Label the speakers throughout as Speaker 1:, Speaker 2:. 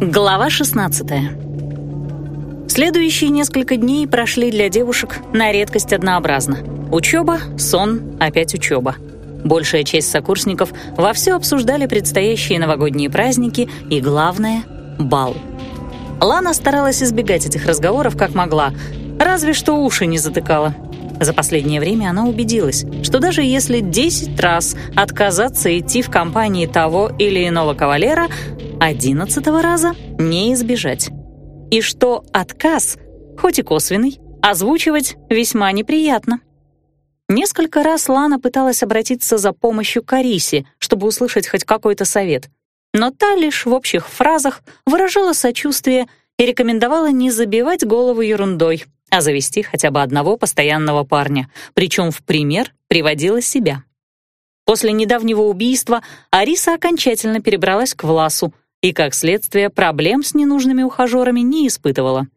Speaker 1: Глава 16 Следующие несколько дней прошли для девушек на редкость однообразно. Учеба, сон, опять учеба. Большая часть сокурсников вовсю обсуждали предстоящие новогодние праздники и, главное, бал. Лана старалась избегать этих разговоров как могла, разве что уши не затыкала. За последнее время она убедилась, что даже если 10 раз отказаться идти в компании того или иного кавалера, одиннадцатого раза не избежать. И что отказ, хоть и косвенный, озвучивать весьма неприятно. Несколько раз Лана пыталась обратиться за помощью к Арисе, чтобы услышать хоть какой-то совет. Но та лишь в общих фразах выражала сочувствие и рекомендовала не забивать голову ерундой, а завести хотя бы одного постоянного парня, причем в пример приводила себя. После недавнего убийства Ариса окончательно перебралась к Власу и, как следствие, проблем с ненужными ухажерами не испытывала.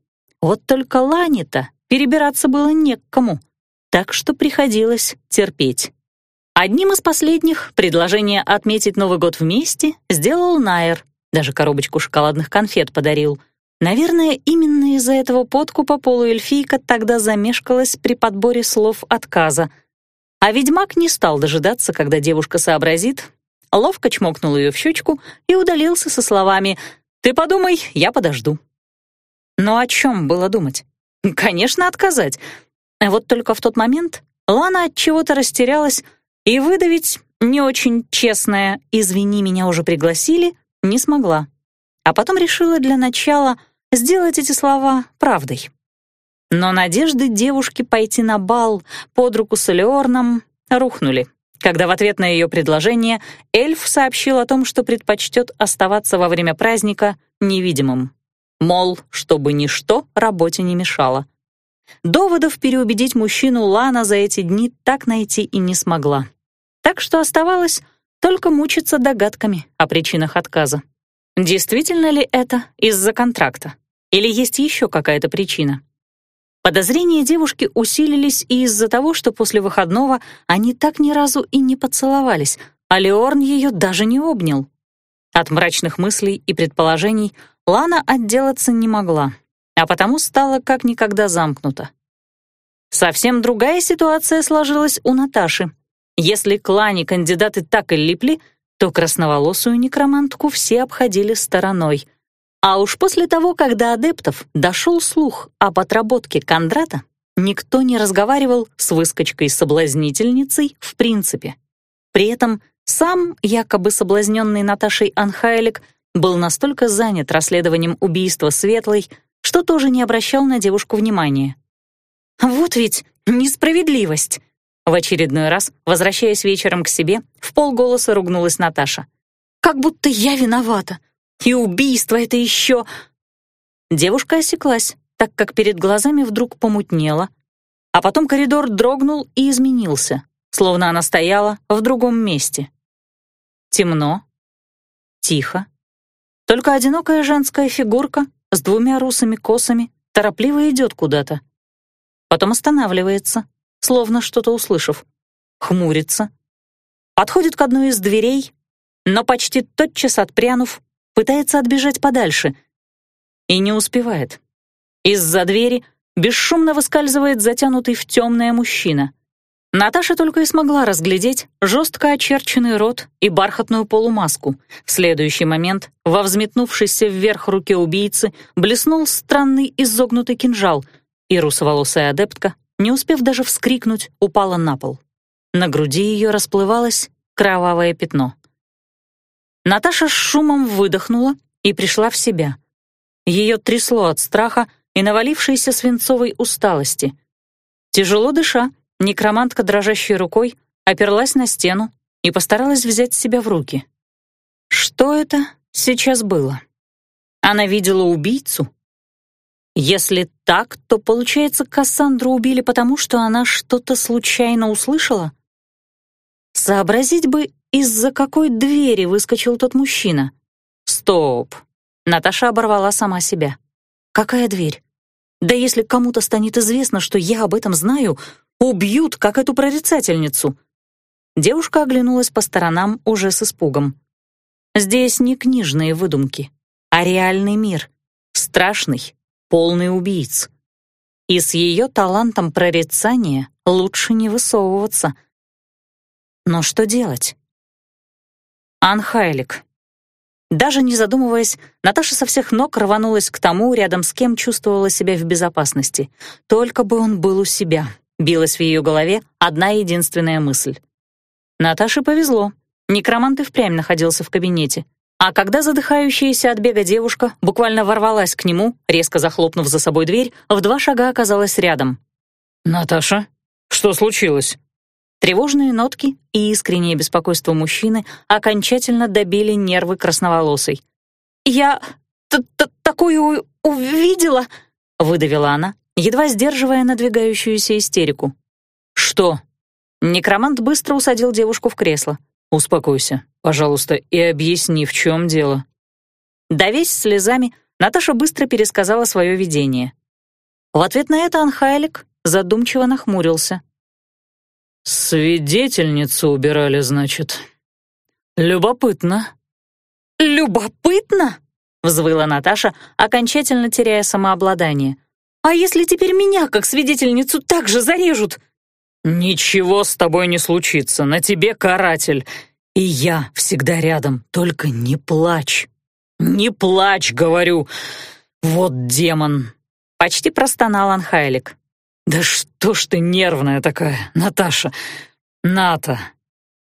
Speaker 1: Вот только Лане-то перебираться было не к кому, так что приходилось терпеть. Одним из последних предложение отметить Новый год вместе сделал Найер, даже коробочку шоколадных конфет подарил. Наверное, именно из-за этого подкупа полуэльфийка тогда замешкалась при подборе слов отказа. А ведьмак не стал дожидаться, когда девушка сообразит, ловко чмокнул ее в щечку и удалился со словами «Ты подумай, я подожду». Но о чем было думать? Конечно, отказать. Вот только в тот момент Лана от чего-то растерялась и выдавить не очень честное «извини, меня уже пригласили» не смогла. А потом решила для начала сделать эти слова правдой. Но надежды девушки пойти на бал под руку с Элеорном рухнули, когда в ответ на ее предложение эльф сообщил о том, что предпочтет оставаться во время праздника невидимым. Мол, чтобы ничто работе не мешало. Доводов переубедить мужчину Лана за эти дни так найти и не смогла. Так что оставалось только мучиться догадками о причинах отказа. Действительно ли это из-за контракта? Или есть еще какая-то причина? Подозрения девушки усилились и из-за того, что после выходного они так ни разу и не поцеловались, а Леорн ее даже не обнял. От мрачных мыслей и предположений Лана отделаться не могла, а потому стала как никогда замкнута. Совсем другая ситуация сложилась у Наташи. Если к Лане кандидаты так и липли, то красноволосую некромантку все обходили стороной. А уж после того, когда адептов дошел слух об отработке Кондрата, никто не разговаривал с выскочкой-соблазнительницей в принципе. При этом сам якобы соблазненный Наташей Анхайлик был настолько занят расследованием убийства Светлой, что тоже не обращал на девушку внимания. «Вот ведь несправедливость!» В очередной раз, возвращаясь вечером к себе, в полголоса ругнулась Наташа. «Как будто я виновата. И убийство это еще...» Девушка осеклась, так как перед глазами вдруг помутнело, а потом коридор дрогнул и изменился, словно она стояла в другом месте. Темно, тихо. Только одинокая женская фигурка с двумя русыми косами торопливо идет куда-то. Потом останавливается, словно что-то услышав, хмурится, подходит к одной из дверей, но почти тотчас отпрянув, пытается отбежать подальше и не успевает. Из-за двери бесшумно выскальзывает затянутый в темное мужчина. Наташа только и смогла разглядеть жестко очерченный рот и бархатную полумаску. В следующий момент во взметнувшейся вверх руке убийцы блеснул странный изогнутый кинжал, и русоволосая адептка не успев даже вскрикнуть, упала на пол. На груди ее расплывалось кровавое пятно. Наташа с шумом выдохнула и пришла в себя. Ее трясло от страха и навалившейся свинцовой усталости. Тяжело дыша, некромантка дрожащей рукой оперлась на стену и постаралась взять себя в руки. Что это сейчас было? Она видела убийцу если так, то, получается, Кассандру убили потому, что она что-то случайно услышала? Сообразить бы, из-за какой двери выскочил тот мужчина. Стоп. Наташа оборвала сама себя. Какая дверь? Да если кому-то станет известно, что я об этом знаю, убьют, как эту прорицательницу. Девушка оглянулась по сторонам уже с испугом. Здесь не книжные выдумки, а реальный мир, страшный, полный убийц. И с ее талантом прорицания лучше не высовываться. Но что делать? Анхайлик. Даже не задумываясь, Наташа со всех ног рванулась к тому, рядом с кем чувствовала себя в безопасности. Только бы он был у себя. Билась в ее голове одна единственная мысль. Наташе повезло. Некромант и впрямь находился в кабинете. А когда задыхающаяся от бега девушка буквально ворвалась к нему, резко захлопнув за собой дверь, в два шага оказалась рядом.
Speaker 2: «Наташа, что случилось?»
Speaker 1: Тревожные нотки и искреннее беспокойство мужчины окончательно добили нервы красноволосой. «Я такую увидела!» — выдавила она, едва сдерживая надвигающуюся истерику.
Speaker 2: «Что?»
Speaker 1: Некромант быстро усадил девушку в кресло.
Speaker 2: «Успокойся, пожалуйста, и объясни, в чем дело».
Speaker 1: Давесь слезами, Наташа быстро пересказала свое видение. В ответ на это Анхайлик задумчиво нахмурился.
Speaker 2: «Свидетельницу убирали, значит. Любопытно».
Speaker 1: «Любопытно?» — взвыла Наташа, окончательно теряя самообладание. «А если теперь меня, как свидетельницу, так же зарежут?»
Speaker 2: «Ничего с тобой не случится, на тебе каратель. И я всегда рядом, только не плачь. Не плачь, говорю. Вот демон!»
Speaker 1: Почти простонал Анхайлик.
Speaker 2: «Да что ж ты нервная такая, Наташа? Ната!»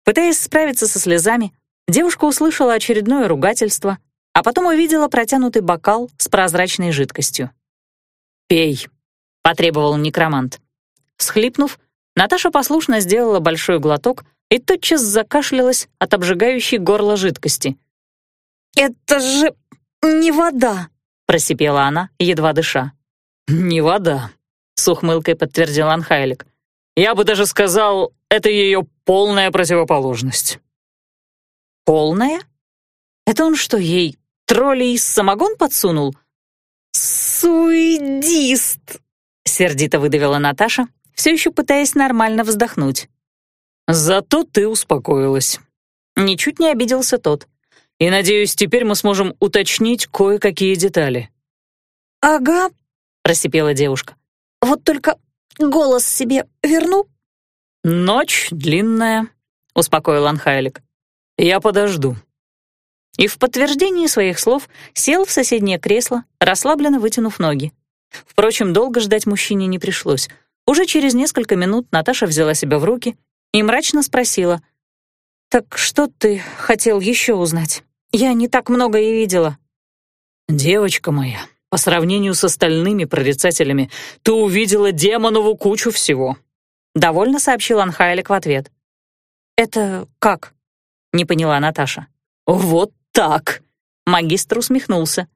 Speaker 1: Пытаясь справиться со слезами, девушка услышала очередное ругательство, а потом увидела протянутый бокал с прозрачной жидкостью.
Speaker 2: «Пей», —
Speaker 1: потребовал некромант. Схлипнув, Наташа послушно сделала большой глоток и тотчас закашлялась от обжигающей горло жидкости. «Это же не вода!» — просипела она, едва дыша.
Speaker 2: «Не вода», — с ухмылкой подтвердил Анхайлик. «Я бы даже сказал, это ее полная противоположность».
Speaker 1: «Полная? Это он что, ей троллей самогон подсунул?» «Суидист!» — сердито выдавила Наташа, все еще пытаясь нормально вздохнуть.
Speaker 2: «Зато ты успокоилась».
Speaker 1: Ничуть не обиделся тот.
Speaker 2: «И, надеюсь, теперь мы сможем уточнить кое-какие детали».
Speaker 1: «Ага», — просипела девушка. «Вот только голос себе верну?»
Speaker 2: «Ночь длинная», — успокоил Анхайлик. «Я подожду».
Speaker 1: И в подтверждении своих слов сел в соседнее кресло, расслабленно вытянув ноги. Впрочем, долго ждать мужчине не пришлось. Уже через несколько минут Наташа взяла себя в руки и мрачно спросила. «Так что ты хотел еще узнать? Я не так много и видела».
Speaker 2: «Девочка моя, по сравнению с остальными прорицателями, ты увидела демонову кучу всего», —
Speaker 1: довольно сообщил Анхайлик в ответ. «Это как?» — не поняла Наташа.
Speaker 2: «Вот так», —
Speaker 1: магистр усмехнулся.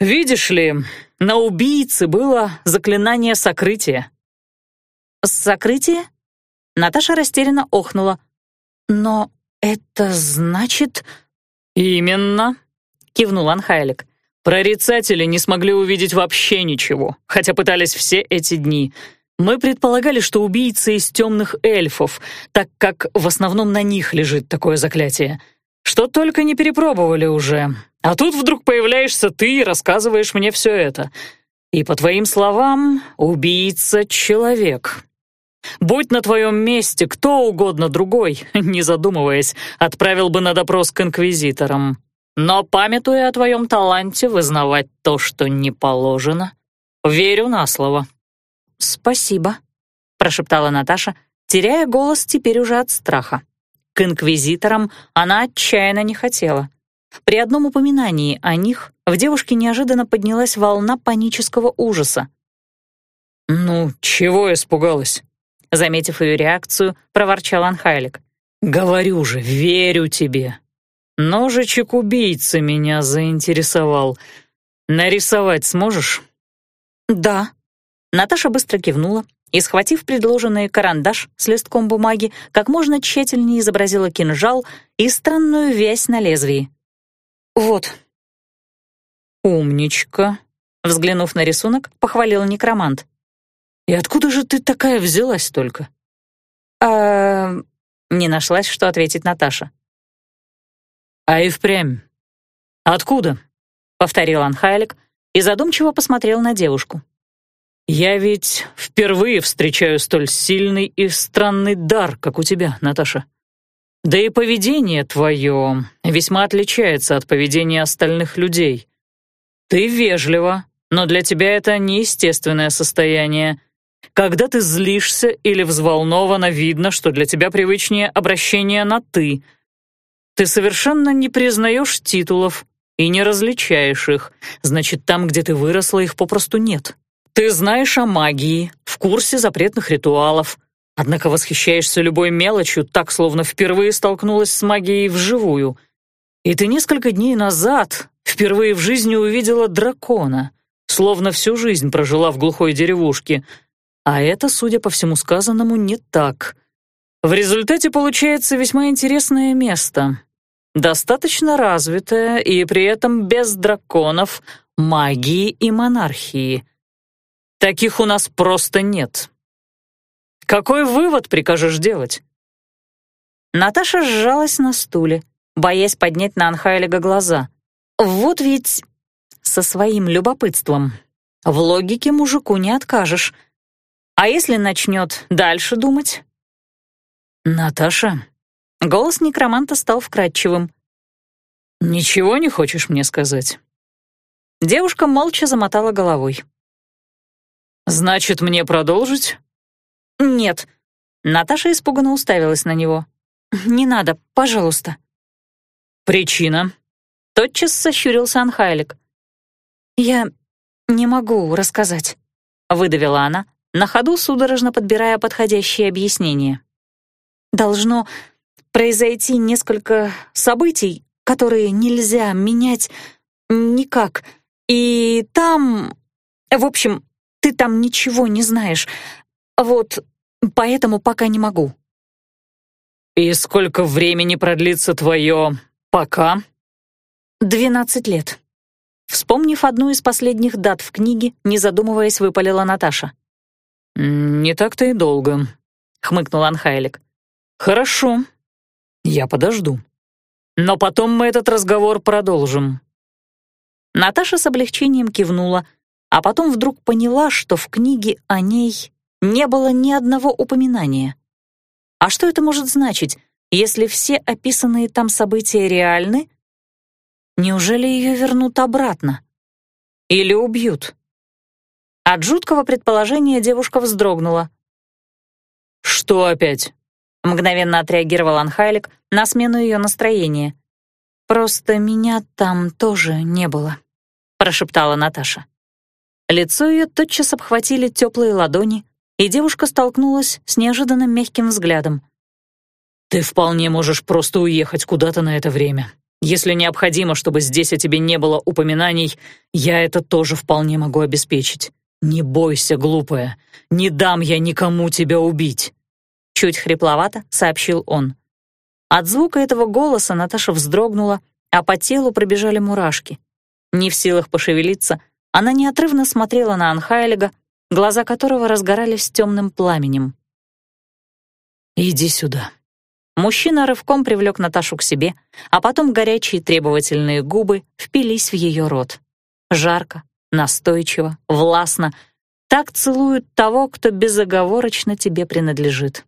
Speaker 2: «Видишь ли, на убийце было заклинание сокрытия.
Speaker 1: «Сокрытие?» Наташа растерянно охнула. «Но это значит...»
Speaker 2: «Именно», — кивнул Анхайлик. «Прорицатели не смогли увидеть вообще ничего, хотя пытались все эти дни. Мы предполагали, что убийцы из темных эльфов, так как в основном на них лежит такое заклятие. Что только не перепробовали уже. А тут вдруг появляешься ты и рассказываешь мне все это. И, по твоим словам, убийца — человек. Будь на твоем месте кто угодно другой, не задумываясь, отправил бы на допрос к инквизиторам. Но, памятуя о твоем таланте вызнавать то, что не положено, верю на слово».
Speaker 1: «Спасибо», — прошептала Наташа, теряя голос теперь уже от страха. К инквизиторам она отчаянно не хотела. При одном упоминании о них в девушке неожиданно поднялась волна панического ужаса.
Speaker 2: «Ну, чего испугалась?»
Speaker 1: Заметив ее реакцию, проворчал Анхайлик.
Speaker 2: «Говорю же, верю тебе. Ножичек убийцы меня заинтересовал. Нарисовать сможешь?»
Speaker 1: «Да». Наташа быстро кивнула и, схватив предложенный карандаш с листком бумаги, как можно тщательнее изобразила кинжал и странную вязь на лезвии. «Вот».
Speaker 2: «Умничка», — взглянув на рисунок, похвалил некромант. И откуда же ты такая взялась только?»
Speaker 1: «А...» — не нашлась, что ответить Наташа.
Speaker 2: «А и впрямь. Откуда?
Speaker 1: повторил Анхайлик и задумчиво посмотрел на девушку.
Speaker 2: «Я ведь впервые встречаю столь сильный и странный дар, как у тебя, Наташа. Да и поведение твое весьма отличается от поведения остальных людей. Ты вежлива, но для тебя это неестественное состояние. Когда ты злишься или взволнована, видно, что для тебя привычнее обращение на «ты». Ты совершенно не признаешь титулов и не различаешь их, значит, там, где ты выросла, их попросту нет. Ты знаешь о магии, в курсе запретных ритуалов, однако восхищаешься любой мелочью, так, словно впервые столкнулась с магией вживую. И ты несколько дней назад впервые в жизни увидела дракона, словно всю жизнь прожила в глухой деревушке. А это, судя по всему сказанному, не так. В результате получается весьма интересное место. Достаточно развитое и при этом без драконов, магии и монархии. Таких у нас просто нет. Какой вывод прикажешь делать?
Speaker 1: Наташа сжалась на стуле, боясь поднять на Анхайлига глаза. Вот ведь со своим любопытством. В логике мужику не откажешь. А если начнет дальше думать?
Speaker 2: «Наташа?»
Speaker 1: Голос некроманта стал вкрадчивым.
Speaker 2: «Ничего не хочешь мне сказать?»
Speaker 1: Девушка молча замотала головой.
Speaker 2: «Значит, мне продолжить?»
Speaker 1: «Нет». Наташа испуганно уставилась на него. «Не надо, пожалуйста».
Speaker 2: «Причина?»
Speaker 1: Тотчас сощурился Анхайлик. «Я не могу рассказать», — выдавила она, на ходу судорожно подбирая подходящее объяснение. «Должно произойти несколько событий, которые нельзя менять никак, и там... В общем, ты там ничего не знаешь. Вот, поэтому пока не могу».
Speaker 2: «И сколько времени продлится твое «пока»?»
Speaker 1: «Двенадцать лет». Вспомнив одну из последних дат в книге, не задумываясь, выпалила Наташа.
Speaker 2: «Не так-то и долго», — хмыкнул Анхайлик. «Хорошо, я подожду. Но потом мы этот разговор продолжим».
Speaker 1: Наташа с облегчением кивнула, а потом вдруг поняла, что в книге о ней не было ни одного упоминания. А что это может значить, если все описанные там события реальны? Неужели ее вернут обратно? Или убьют? От жуткого предположения девушка вздрогнула.
Speaker 2: «Что опять?»
Speaker 1: — мгновенно отреагировал Анхайлик на смену ее настроения. «Просто меня там тоже не было», — прошептала Наташа. Лицо ее тотчас обхватили теплые ладони, и девушка столкнулась с неожиданно мягким взглядом.
Speaker 2: «Ты вполне можешь просто уехать куда-то на это время. Если необходимо, чтобы здесь о тебе не было упоминаний, я это тоже вполне могу обеспечить. Не бойся, глупая, не дам я никому тебя убить».
Speaker 1: Чуть хрипловато сообщил он. От звука этого голоса Наташа вздрогнула, а по телу пробежали мурашки. Не в силах пошевелиться, она неотрывно смотрела на Анхайлига, глаза которого разгорались темным пламенем.
Speaker 2: «Иди сюда».
Speaker 1: Мужчина рывком привлек Наташу к себе, а потом горячие требовательные губы впились в ее рот. Жарко, настойчиво, властно. Так целуют того, кто безоговорочно тебе принадлежит.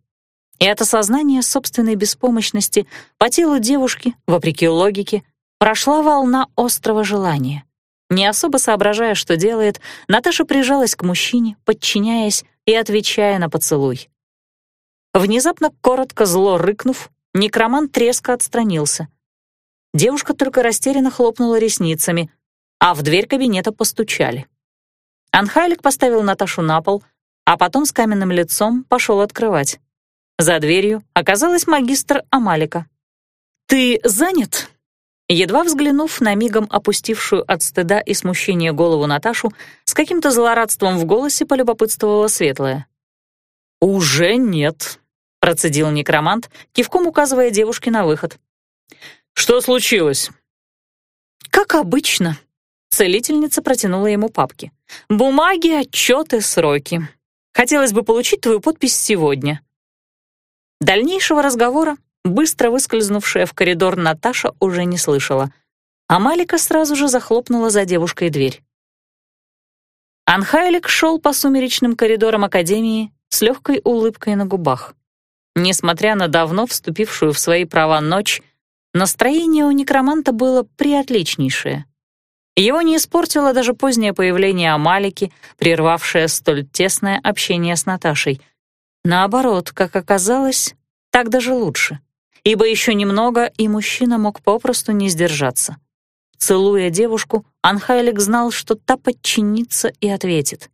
Speaker 1: И от осознания собственной беспомощности по телу девушки, вопреки логике, прошла волна острого желания. Не особо соображая, что делает, Наташа прижалась к мужчине, подчиняясь и отвечая на поцелуй. Внезапно, коротко зло рыкнув, некромант треско отстранился. Девушка только растерянно хлопнула ресницами, а в дверь кабинета постучали. Анхайлик поставил Наташу на пол, а потом с каменным лицом пошел открывать. За дверью оказалась магистр Амалика. «Ты занят?» Едва взглянув на мигом опустившую от стыда и смущения голову Наташу, с каким-то злорадством в голосе полюбопытствовала Светлая.
Speaker 2: «Уже нет», — процедил некромант, кивком указывая девушке на выход. «Что случилось?»
Speaker 1: «Как обычно», — целительница протянула ему папки. «Бумаги, отчеты, сроки. Хотелось бы получить твою подпись сегодня». Дальнейшего разговора быстро выскользнувшая в коридор Наташа уже не слышала. а Малика сразу же захлопнула за девушкой дверь. Анхайлик шел по сумеречным коридорам Академии с легкой улыбкой на губах. Несмотря на давно вступившую в свои права ночь, настроение у некроманта было приотличнейшее. Его не испортило даже позднее появление Амалики, прервавшее столь тесное общение с Наташей. Наоборот, как оказалось, так даже лучше, ибо еще немного, и мужчина мог попросту не сдержаться. Целуя девушку, Анхайлик знал, что та подчинится и ответит.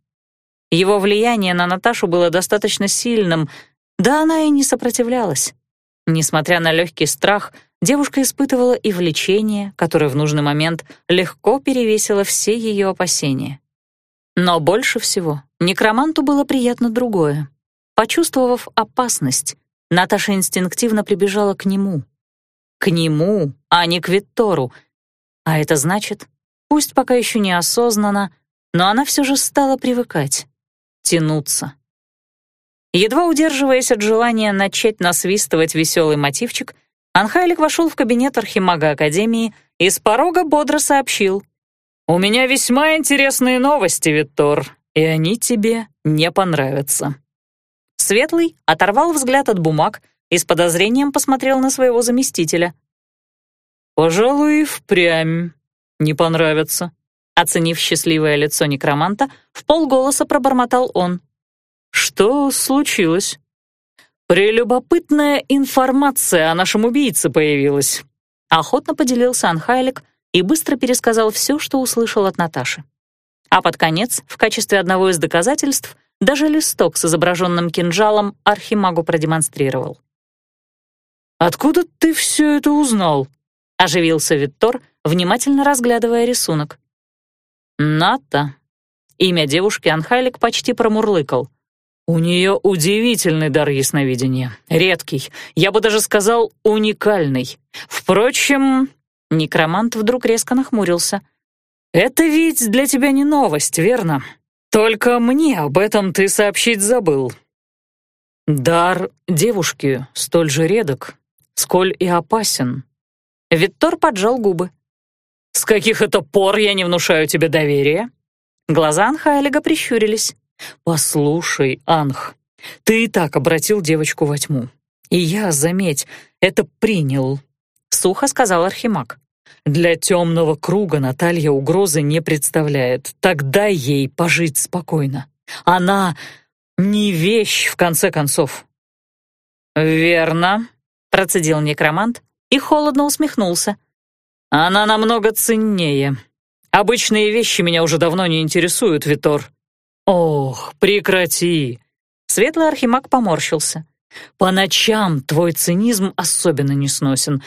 Speaker 1: Его влияние на Наташу было достаточно сильным, да она и не сопротивлялась. Несмотря на легкий страх, девушка испытывала и влечение, которое в нужный момент легко перевесило все ее опасения. Но больше всего некроманту было приятно другое. Почувствовав опасность, Наташа инстинктивно прибежала к нему. К нему, а не к Виттору. А это значит, пусть пока еще неосознанно, но она все же стала привыкать, тянуться. Едва удерживаясь от желания начать насвистывать веселый мотивчик, Анхайлик вошел в кабинет архимага Академии и с порога бодро сообщил. «У меня весьма интересные новости, Виттор, и они тебе не понравятся». Светлый оторвал взгляд от бумаг и с подозрением посмотрел на своего заместителя. «Пожалуй, впрямь не понравится», — оценив счастливое лицо некроманта, в полголоса пробормотал он. «Что случилось?» «Прелюбопытная информация о нашем убийце появилась», — охотно поделился Анхайлик и быстро пересказал все, что услышал от Наташи. А под конец, в качестве одного из доказательств, даже листок с изображенным кинжалом Архимагу продемонстрировал. «Откуда ты все это узнал?» — оживился Виттор, внимательно разглядывая рисунок. «Ната». Имя девушки Анхайлик почти промурлыкал — у нее удивительный дар ясновидения. Редкий, я бы даже сказал, уникальный. Впрочем, некромант вдруг резко нахмурился. «Это ведь для тебя не новость, верно? Только мне об этом ты сообщить забыл». Дар девушки столь же редок, сколь и опасен. Виттор поджал губы. «С каких это пор я не внушаю тебе доверия?» Глаза Анхайлига прищурились. «Послушай, Анх, ты и так обратил девочку во тьму. И я, заметь, это принял», — сухо сказал Архимаг. «Для темного круга Наталья угрозы не представляет. Тогда ей пожить спокойно. Она не вещь, в конце концов». «Верно», — процедил некромант и холодно усмехнулся. «Она намного ценнее. Обычные вещи меня уже давно не интересуют, Витор. «Ох, прекрати!» Светлый архимаг поморщился. «По ночам твой цинизм особенно не сносен.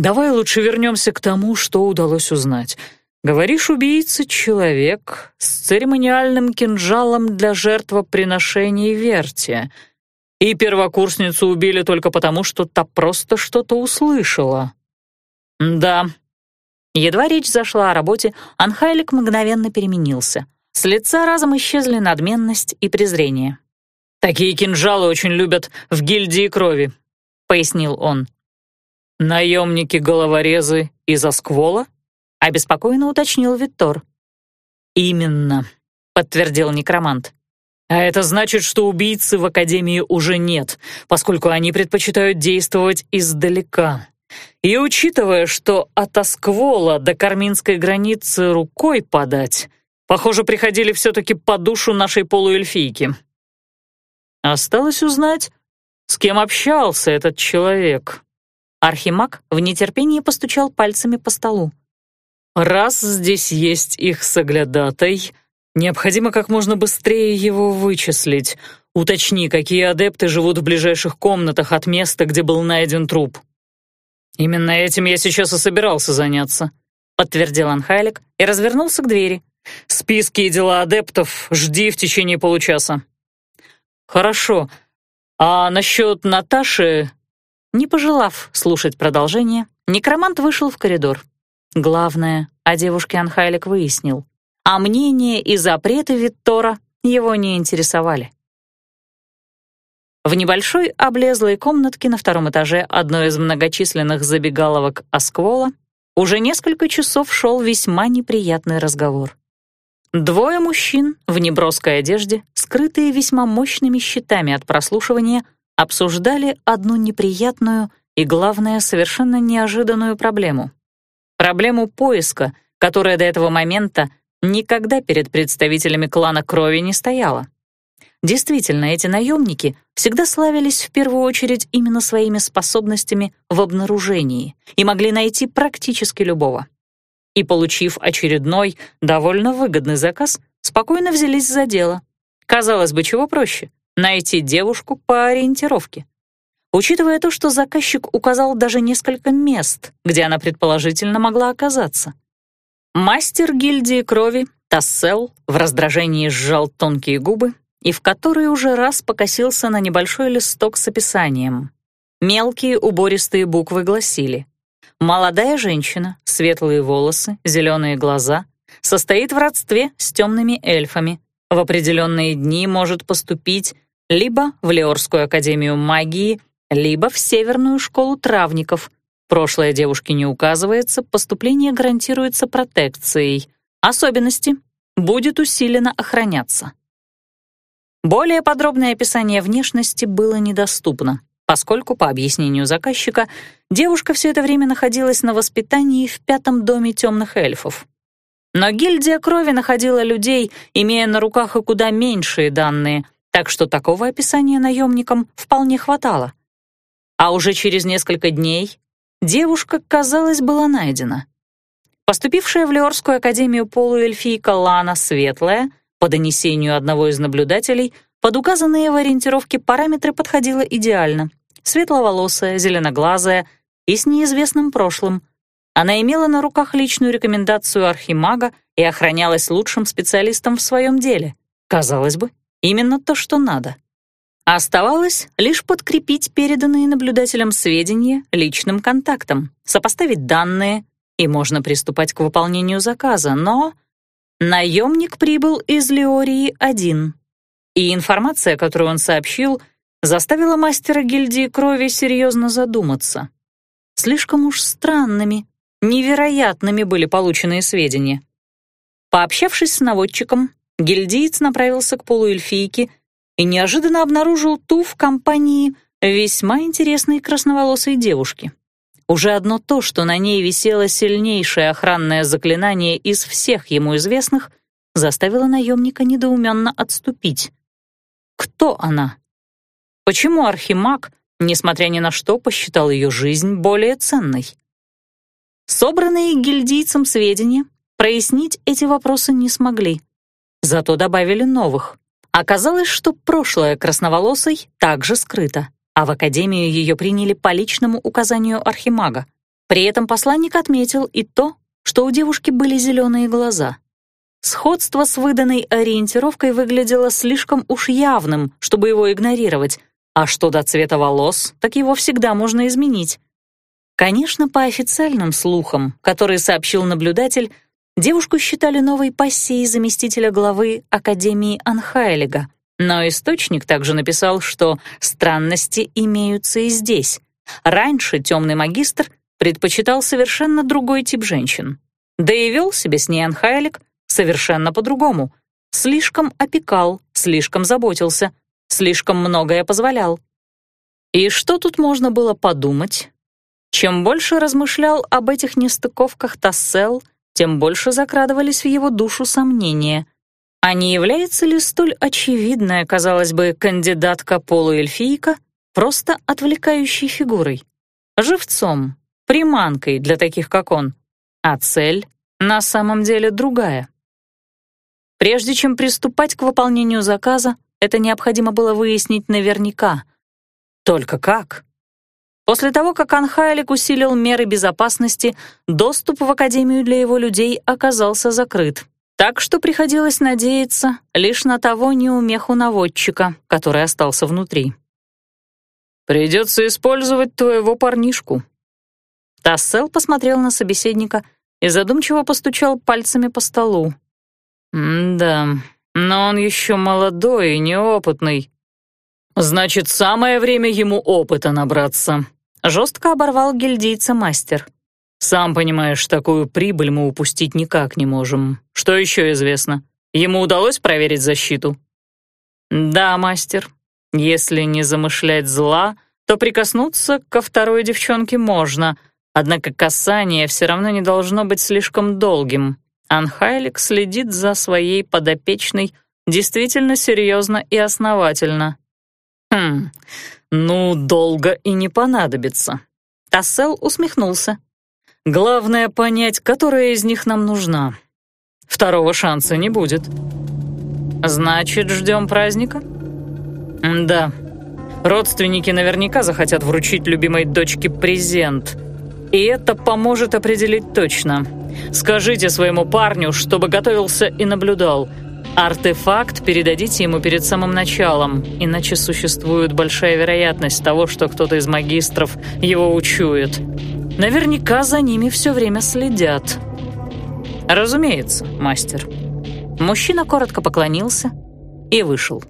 Speaker 1: Давай лучше вернемся к тому, что удалось узнать. Говоришь, убийца — человек с церемониальным кинжалом для жертвоприношений Вертия. И первокурсницу убили только потому, что та просто что-то услышала». «Да». Едва речь зашла о работе, Анхайлик мгновенно переменился — с лица разом исчезли надменность и презрение. «Такие кинжалы очень любят в гильдии крови», — пояснил он. «Наемники-головорезы из Осквола?» — обеспокоенно уточнил Виттор. «Именно», — подтвердил некромант. «А это значит, что убийцы в Академии уже нет, поскольку они предпочитают действовать издалека. И учитывая, что от Осквола до Карминской границы рукой подать, Похоже, приходили все-таки по душу нашей полуэльфийки. Осталось узнать, с кем общался этот человек. Архимаг в нетерпении постучал пальцами по столу. «Раз здесь есть их соглядатай, необходимо как можно быстрее его вычислить. Уточни, какие адепты живут в ближайших комнатах от места, где был найден труп». «Именно этим я сейчас и собирался заняться», — подтвердил Анхайлик и развернулся к двери. Списки и дела адептов жди в течение получаса». «Хорошо. А насчет Наташи...» Не пожелав слушать продолжение, некромант вышел в коридор. Главное, о девушке Анхайлик выяснил. А мнение и запреты Виттора его не интересовали. В небольшой облезлой комнатке на втором этаже одной из многочисленных забегаловок Осквола уже несколько часов шел весьма неприятный разговор. Двое мужчин в неброской одежде, скрытые весьма мощными щитами от прослушивания, обсуждали одну неприятную и, главное, совершенно неожиданную проблему. Проблему поиска, которая до этого момента никогда перед представителями клана крови не стояла. Действительно, эти наемники всегда славились в первую очередь именно своими способностями в обнаружении и могли найти практически любого. И, получив очередной, довольно выгодный заказ, спокойно взялись за дело. Казалось бы, чего проще — найти девушку по ориентировке. Учитывая то, что заказчик указал даже несколько мест, где она предположительно могла оказаться. Мастер гильдии крови, Тассел, в раздражении сжал тонкие губы и в который уже раз покосился на небольшой листок с описанием. Мелкие убористые буквы гласили «Молодая женщина, светлые волосы, зеленые глаза, состоит в родстве с темными эльфами, в определенные дни может поступить либо в Леорскую академию магии, либо в Северную школу травников. Прошлое девушки не указывается, поступление гарантируется протекцией. Особенности — будет усиленно охраняться. Более подробное описание внешности было недоступно, поскольку, по объяснению заказчика, девушка все это время находилась на воспитании в пятом доме темных эльфов. Но гильдия крови находила людей, имея на руках и куда меньшие данные, так что такого описания наемникам вполне хватало. А уже через несколько дней девушка, казалось, была найдена. Поступившая в Леорскую академию полуэльфийка Лана Светлая по донесению одного из наблюдателей, под указанные в ориентировке параметры подходила идеально. Светловолосая, зеленоглазая и с неизвестным прошлым. Она имела на руках личную рекомендацию архимага и охранялась лучшим специалистом в своем деле. Казалось бы, именно то, что надо. Оставалось лишь подкрепить переданные наблюдателям сведения личным контактом, сопоставить данные, и можно приступать к выполнению заказа, но Наемник прибыл из Леории один, и информация, которую он сообщил, заставила мастера гильдии крови серьезно задуматься. Слишком уж странными, невероятными были полученные сведения. Пообщавшись с наводчиком, гильдиец направился к полуэльфийке и неожиданно обнаружил ту в компании весьма интересной красноволосой девушки. Уже одно то, что на ней висело сильнейшее охранное заклинание из всех ему известных, заставило наемника недоуменно отступить. Кто она? Почему Архимаг, несмотря ни на что, посчитал ее жизнь более ценной? Собранные гильдийцам сведения прояснить эти вопросы не смогли. Зато добавили новых. Оказалось, что прошлое красноволосой также скрыто а в академию ее приняли по личному указанию архимага. При этом посланник отметил и то, что у девушки были зеленые глаза. Сходство с выданной ориентировкой выглядело слишком уж явным, чтобы его игнорировать, а что до цвета волос, так его всегда можно изменить. Конечно, по официальным слухам, которые сообщил наблюдатель, девушку считали новой пассией заместителя главы Академии Анхайлига — но источник также написал, что странности имеются и здесь. Раньше темный магистр предпочитал совершенно другой тип женщин. Да и вел себя с ней Анхайлик совершенно по-другому. Слишком опекал, слишком заботился, слишком многое позволял. И что тут можно было подумать? Чем больше размышлял об этих нестыковках Тассел, тем больше закрадывались в его душу сомнения — а не является ли столь очевидная, казалось бы, кандидатка полуэльфийка просто отвлекающей фигурой, живцом, приманкой для таких, как он, а цель на самом деле другая? Прежде чем приступать к выполнению заказа, это необходимо было выяснить наверняка. Только как? После того, как Анхайлик усилил меры безопасности, доступ в Академию для его людей оказался закрыт. Так что приходилось надеяться лишь на того неумеху наводчика, который остался внутри. «Придется использовать твоего парнишку». Тассел посмотрел на собеседника и задумчиво постучал пальцами по столу. «Да, но он еще молодой и неопытный. Значит, самое время ему опыта набраться», — жестко оборвал гильдийца мастер.
Speaker 2: Сам понимаешь, такую прибыль мы упустить никак не можем. Что еще известно? Ему удалось проверить защиту? Да, мастер. Если не замышлять зла, то прикоснуться ко второй девчонке можно, однако касание все равно не должно быть слишком долгим. Анхайлик следит за своей подопечной действительно серьезно и основательно. Хм, ну, долго и не понадобится. Тассел усмехнулся. Главное понять, которая из них нам нужна. Второго шанса не будет. Значит, ждем праздника? Да. Родственники наверняка захотят вручить любимой дочке презент. И это поможет определить точно. Скажите своему парню, чтобы готовился и наблюдал. Артефакт передадите ему перед самым началом, иначе существует большая вероятность того, что кто-то из магистров его учует. Наверняка за ними все время следят. Разумеется, мастер. Мужчина коротко поклонился и вышел.